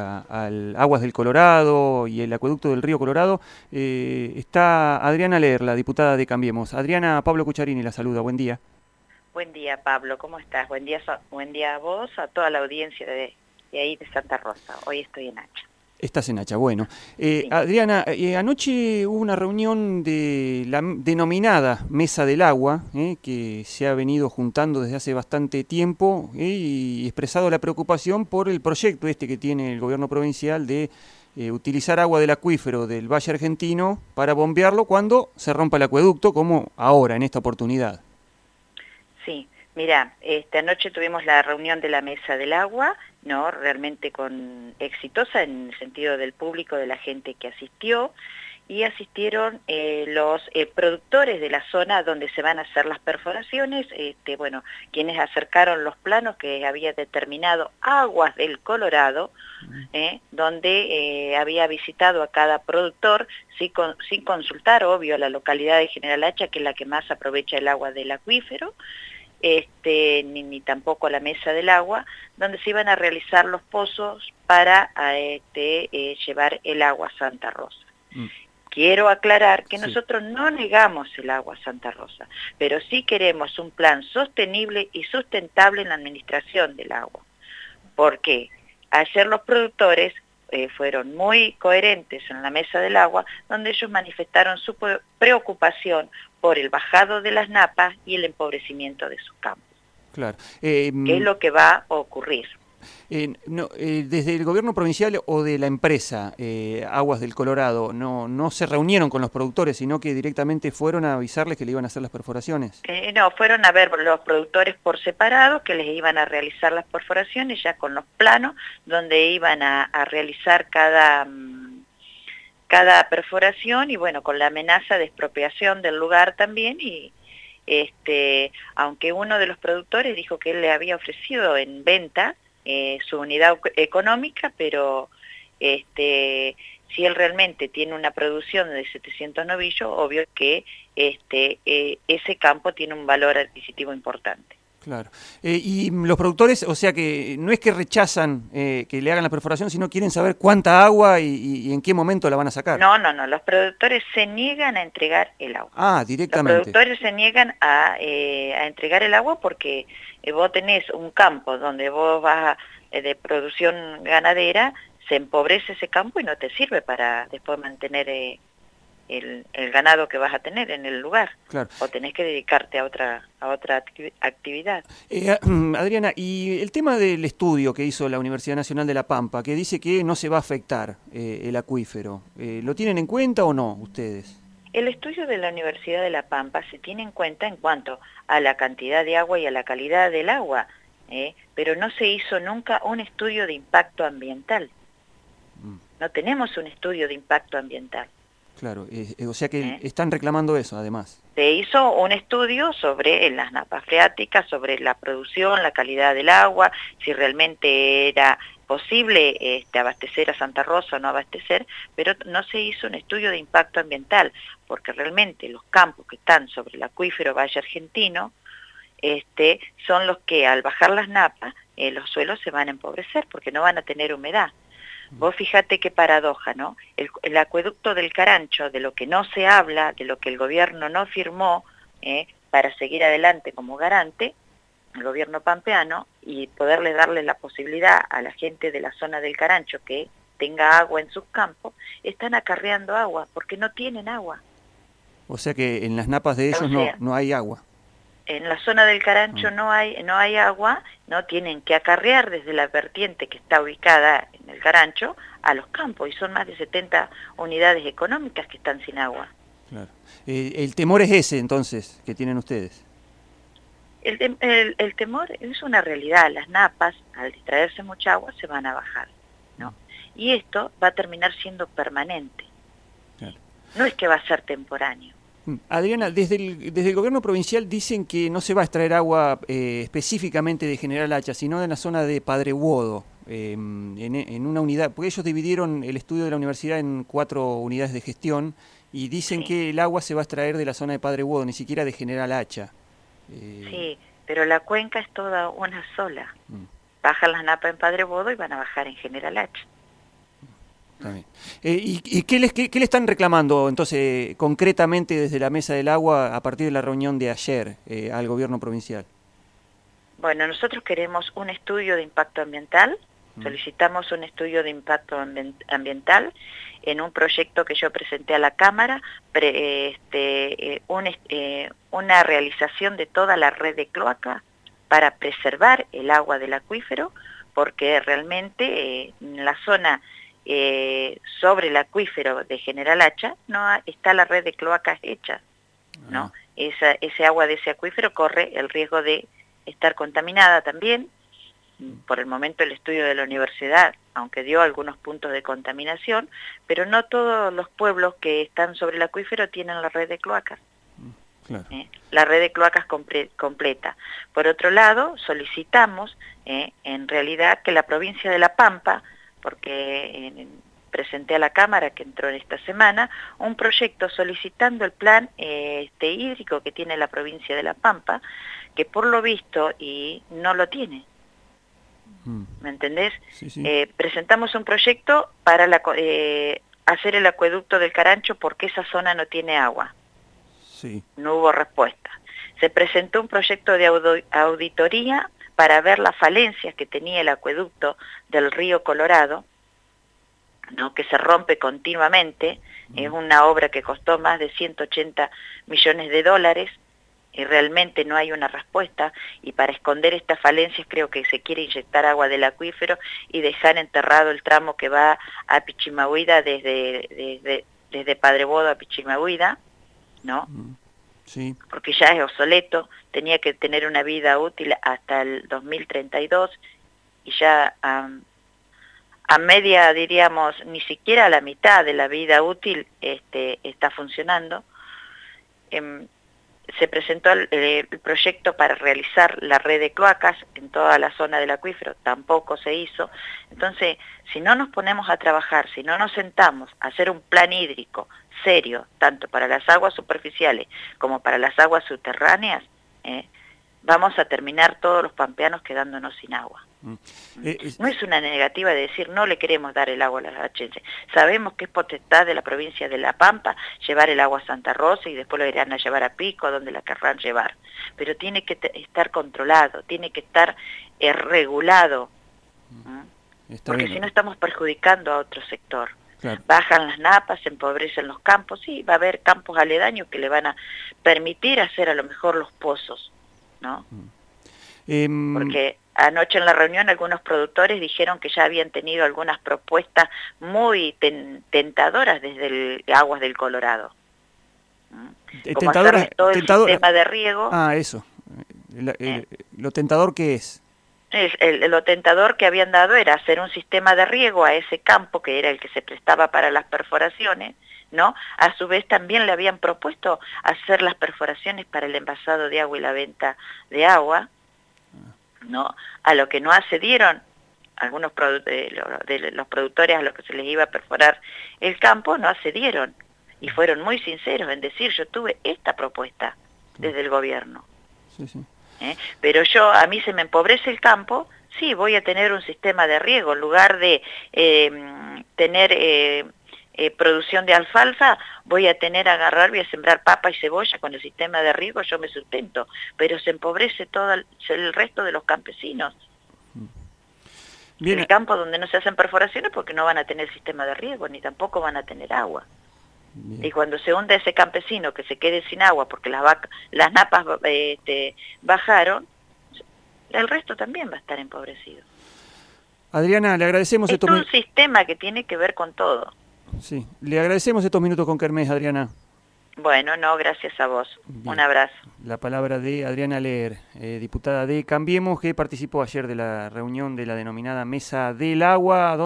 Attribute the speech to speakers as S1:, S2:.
S1: al Aguas del Colorado y el acueducto del Río Colorado, eh, está Adriana Leer, la diputada de Cambiemos. Adriana, Pablo Cucharini la saluda, buen día.
S2: Buen día, Pablo, ¿cómo estás? Buen día, buen día a vos, a toda la audiencia de, de ahí de Santa Rosa. Hoy estoy en Hacha.
S1: Estás en Hacha, bueno. Eh, Adriana, eh, anoche hubo una reunión de la denominada Mesa del Agua, eh, que se ha venido juntando desde hace bastante tiempo y expresado la preocupación por el proyecto este que tiene el gobierno provincial de utilizar agua del acuífero del Valle Argentino para bombearlo cuando se rompa el acueducto, como ahora, en esta oportunidad.
S2: Sí, mira, esta noche tuvimos la reunión de la Mesa del Agua, ¿no? realmente con exitosa en el sentido del público, de la gente que asistió, y asistieron eh, los eh, productores de la zona donde se van a hacer las perforaciones, este, bueno, quienes acercaron los planos que había determinado Aguas del Colorado, eh, donde había visitado a cada productor sin, sin consultar, obvio, la localidad de General Hacha, que es la que más aprovecha el agua del acuífero, este, ni, tampoco la mesa del agua, donde se iban a realizar los pozos para este, eh, llevar el agua a Santa Rosa. Mm. Quiero aclarar que nosotros no negamos el agua a Santa Rosa, pero sí queremos un plan sostenible y sustentable en la administración del agua. Porque ayer los productores eh, fueron muy coherentes en la mesa del agua, donde ellos manifestaron su preocupación por el bajado de las napas y el empobrecimiento de sus campos.
S1: Claro.
S2: Eh, ¿Qué es lo que va a ocurrir?
S1: Eh, no, eh, desde el gobierno provincial o de la empresa eh, Aguas del Colorado, no, se reunieron con los productores, sino que directamente fueron a avisarles que le iban a hacer las perforaciones.
S2: no, fueron a ver los productores por separado, que les iban a realizar las perforaciones ya con los planos, donde iban a, realizar cada, mm, cada perforación y bueno, con la amenaza de expropiación del lugar también y, este, aunque uno de los productores dijo que él le había ofrecido en venta eh, su unidad económica, pero este, si él realmente tiene una producción de 700 novillos, obvio que este, eh, ese campo tiene un valor adquisitivo importante.
S1: Claro. Eh, y los productores, o sea que no es que rechazan que le hagan la perforación, sino quieren saber cuánta agua y, en qué momento la van a sacar.
S2: No, no, no. Los productores se niegan a entregar el agua.
S1: Ah, directamente.
S2: Los productores se niegan a, a entregar el agua porque eh, vos tenés un campo donde vos vas eh, de producción ganadera, se empobrece ese campo y no te sirve para después mantener eh, el, ganado que vas a tener en el lugar. O tenés que dedicarte a otra, a otra actividad.
S1: Adriana, y el tema del estudio que hizo la Universidad Nacional de La Pampa, que dice que no se va a afectar el acuífero, ¿lo tienen en cuenta o no ustedes?
S2: El estudio de la Universidad de La Pampa se tiene en cuenta en cuanto a la cantidad de agua y a la calidad del agua, ¿eh? pero no se hizo nunca un estudio de impacto ambiental. Mm. No tenemos un estudio de impacto ambiental.
S1: Claro, eh, o sea que ¿Eh? están reclamando eso además.
S2: Se hizo un estudio sobre las napas freáticas, sobre la producción, la calidad del agua, si realmente era posible este, abastecer a Santa Rosa o no abastecer, pero no se hizo un estudio de impacto ambiental, porque realmente los campos que están sobre el acuífero Valle Argentino este, son los que al bajar las napas eh, los suelos se van a empobrecer porque no van a tener humedad. Vos fíjate qué paradoja, ¿no? El, el, acueducto del Carancho, de lo que no se habla, de lo que el gobierno no firmó eh, para seguir adelante como garante, el gobierno pampeano, y poderle darle la posibilidad a la gente de la zona del Carancho que tenga agua en sus campos, están acarreando agua porque no tienen agua.
S1: O sea que en las napas de ellos no, no hay agua.
S2: En la zona del Carancho ah. no, hay, no hay agua, no tienen que acarrear desde la vertiente que está ubicada en el Carancho a los campos y son más de 70 unidades económicas que están sin agua.
S1: Claro. Eh, el temor es ese entonces que tienen ustedes.
S2: El, temor es una realidad, las napas al distraerse mucha agua se van a bajar, ¿no? Y esto va a terminar siendo permanente. No es que va a ser temporáneo.
S1: Adriana, desde el, desde el gobierno provincial dicen que no se va a extraer agua eh, específicamente de General Hacha, sino de la zona de Padre Huodo, em, en, una unidad, porque ellos dividieron el estudio de la universidad en cuatro unidades de gestión y dicen que el agua se va a extraer de la zona de Padre Huodo, ni siquiera de General Hacha.
S2: Eh, sí, pero la cuenca es toda una sola. Mm. Bajan las napas en Padre Bodo y van a bajar en General H.
S1: ¿Y, qué, les, qué, le están reclamando entonces concretamente desde la Mesa del Agua a partir de la reunión de ayer al gobierno provincial?
S2: Bueno, nosotros queremos un estudio de impacto ambiental, mm. solicitamos un estudio de impacto ambiental en un proyecto que yo presenté a la Cámara, este, eh, eh, una realización de toda la red de cloaca para preservar el agua del acuífero, porque realmente eh, en la zona sobre el acuífero de General Hacha no está la red de cloacas hecha, ¿no? Ah. Esa, ese agua de ese acuífero corre el riesgo de estar contaminada también. Por el momento el estudio de la universidad, aunque dio algunos puntos de contaminación, pero no todos los pueblos que están sobre el acuífero tienen la red de cloacas. ¿Eh? la red de cloacas completa. Por otro lado, solicitamos ¿eh? en realidad que la provincia de La Pampa, porque presenté a la Cámara, que entró en esta semana, un proyecto solicitando el plan eh, este, hídrico que tiene la provincia de La Pampa, que por lo visto y no lo tiene. Mm. ¿Me entendés? Eh, presentamos un proyecto para eh, hacer el acueducto del Carancho porque esa zona no tiene agua. No hubo respuesta. Se presentó un proyecto de auditoría para ver las falencias que tenía el acueducto del río Colorado, ¿no? que se rompe continuamente. Es una obra que costó más de 180 millones de dólares y realmente no hay una respuesta y para esconder estas falencias creo que se quiere inyectar agua del acuífero y dejar enterrado el tramo que va a Pichimahuida desde, desde, desde Padre Bodo a Pichimahuida, ¿no? Mm, Porque ya es obsoleto, tenía que tener una vida útil hasta el 2032 y ya a media, diríamos, ni siquiera a la mitad de la vida útil este, está funcionando. Em, se presentó el, proyecto para realizar la red de cloacas en toda la zona del acuífero, tampoco se hizo. Entonces, si no nos ponemos a trabajar, si no nos sentamos a hacer un plan hídrico serio, tanto para las aguas superficiales como para las aguas subterráneas, eh, vamos a terminar todos los pampeanos quedándonos sin agua. Mm. Eh, no es una negativa de decir no le queremos dar el agua a la hachenses. Sabemos que es potestad de la provincia de La Pampa llevar el agua a Santa Rosa y después lo irán a llevar a Pico, donde la querrán llevar. Pero tiene que estar controlado, tiene que estar eh, regulado. Mm. Porque si no estamos perjudicando a otro sector. Bajan las napas, se empobrecen los campos, sí, va a haber campos aledaños que le van a permitir hacer a lo mejor los pozos, ¿no? Mm. Em, Porque anoche en la reunión algunos productores dijeron que ya habían tenido algunas propuestas muy tentadoras desde el Aguas del Colorado.
S1: ¿Mm? Tentadoras,
S2: todo el sistema de riego.
S1: Ah, eso. Eh. ¿Lo tentador qué es?
S2: lo tentador que habían dado era hacer un sistema de riego a ese campo que era el que se prestaba para las perforaciones, ¿no? A su vez también le habían propuesto hacer las perforaciones para el envasado de agua y la venta de agua, ¿no? A lo que no accedieron algunos de los productores a los que se les iba a perforar el campo, no accedieron y fueron muy sinceros en decir yo tuve esta propuesta desde el gobierno. ¿Eh? Pero yo, a mí se me empobrece el campo, sí, voy a tener un sistema de riego, en lugar de eh, tener eh, eh, producción de alfalfa, voy a tener a agarrar, voy a sembrar papa y cebolla con el sistema de riego, yo me sustento, pero se empobrece todo el, resto de los campesinos. En el campo donde no se hacen perforaciones porque no van a tener sistema de riego, ni tampoco van a tener agua. Y cuando se hunde ese campesino que se quede sin agua porque las, las napas este, bajaron, el resto también va a estar empobrecido.
S1: Adriana, le agradecemos.
S2: Es un sistema que tiene que ver con todo.
S1: Sí, le agradecemos estos minutos con Kermés, Adriana.
S2: Bueno, no, gracias a vos. Un abrazo.
S1: La palabra de Adriana Leer, eh, diputada de Cambiemos, que participó ayer de la reunión de la denominada Mesa del Agua.